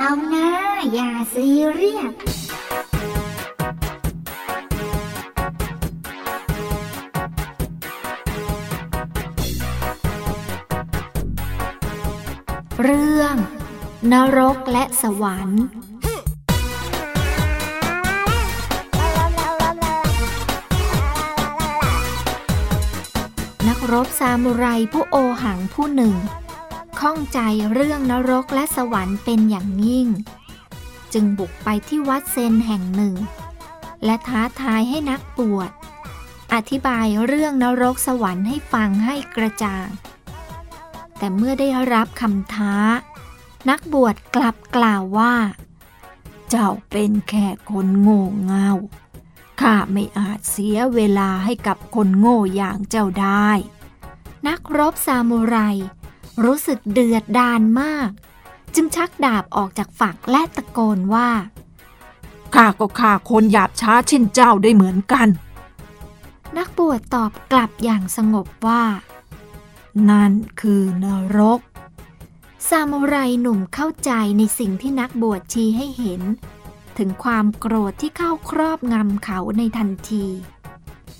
อย่าซีเรียสเรื่อง นรกและสวรรค์นักรบซามูไรผู้โอหังผู้หนึ่ง ข้องใจเรื่องนรกและสวรรค์เป็นอย่างยิ่ง จึงบุกไปที่วัดเซนแห่งหนึ่ง และท้าทายให้นักบวชอธิบายเรื่องนรกสวรรค์ให้ฟังให้กระจ่าง แต่เมื่อได้รับคำท้า นักบวชกลับกล่าวว่า เจ้าเป็นแค่คนโง่เง่าข้าไม่อาจเสียเวลาให้กับคนโง่อย่างเจ้าได้ นักรบซามูไร รู้สึกเดือดดานมาก จึงชักดาบออกจากฝักและตะโกนว่าข้าก็ฆ่าคนหยาบช้าเช่นเจ้าได้เหมือนกัน นักบวชตอบกลับอย่างสงบว่า นั่นคือนรก ซามูไรหนุ่มเข้าใจในสิ่งที่นักบวชชี้ให้เห็น ถึงความโกรธที่เข้าครอบงำเขาในทันที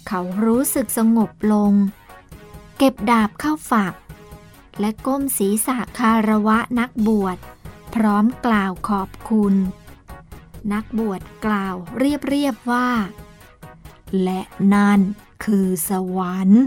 เขารู้สึกสงบลง เก็บดาบเข้าฝัก และก้มศีรษะคาระวะนักบวช พร้อมกล่าวขอบคุณ นักบวชกล่าวเรียบๆว่า และนั่นคือสวรรค์